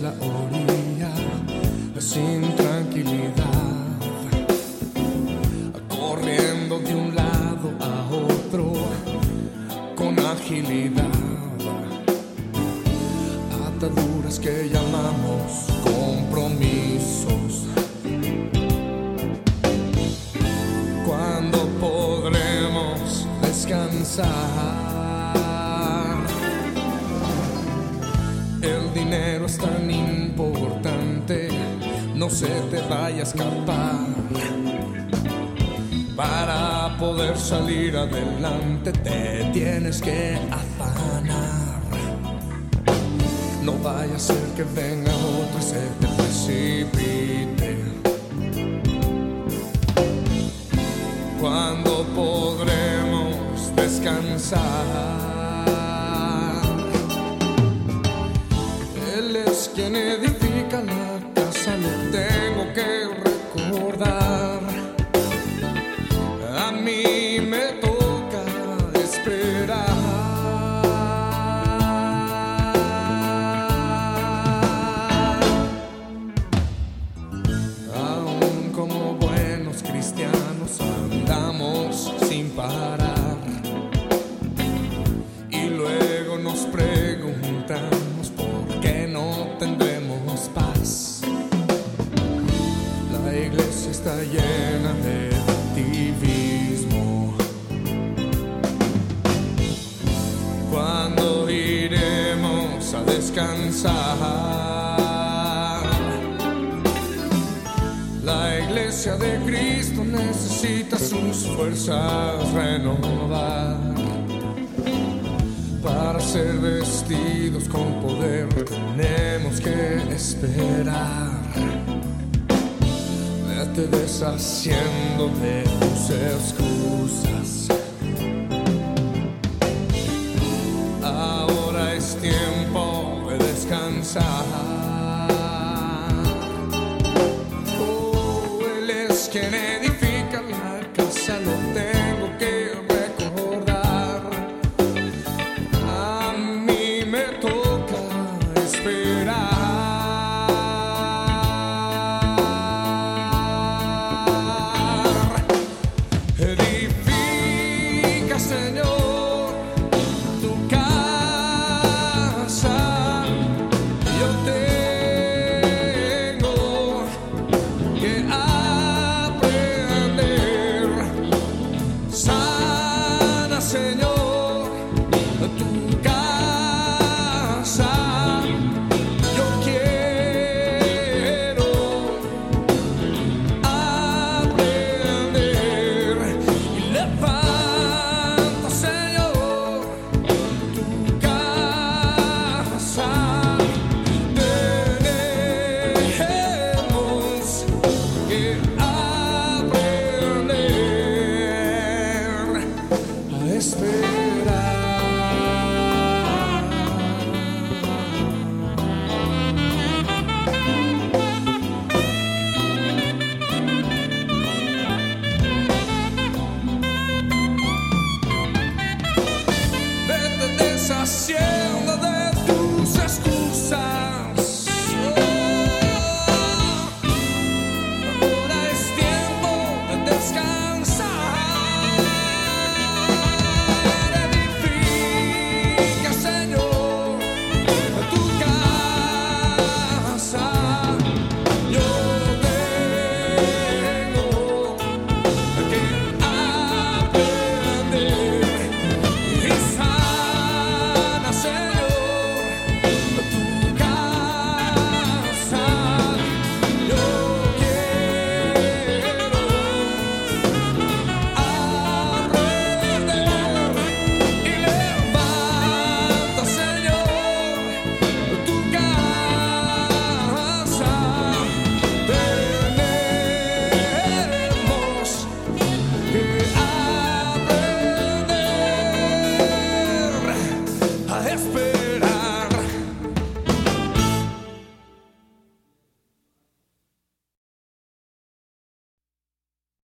la orilla sin tranquilidad, corriendo de un lado a otro con agilidad. Ataduras que llamamos compromisos. ¿Cuándo podremos descansar? El dinero está en se te vaya a escapar. Para poder salir adelante te tienes que afanar. No vaya a ser que venga otro y se te precipite. ¿Cuándo podremos descansar? Él es quien edifica lo tengo que recordar. A mí me toca esperar. Aún como buenos cristianos andamos sin parar. Está llena de activismo. Cuando iremos a descansar? La iglesia de Cristo necesita sus fuerzas renovar. Para ser vestidos con poder tenemos que esperar. Deshaciendo de tus excusas. Ahora es tiempo de descansar. Oh, Él es quien edifica Señor.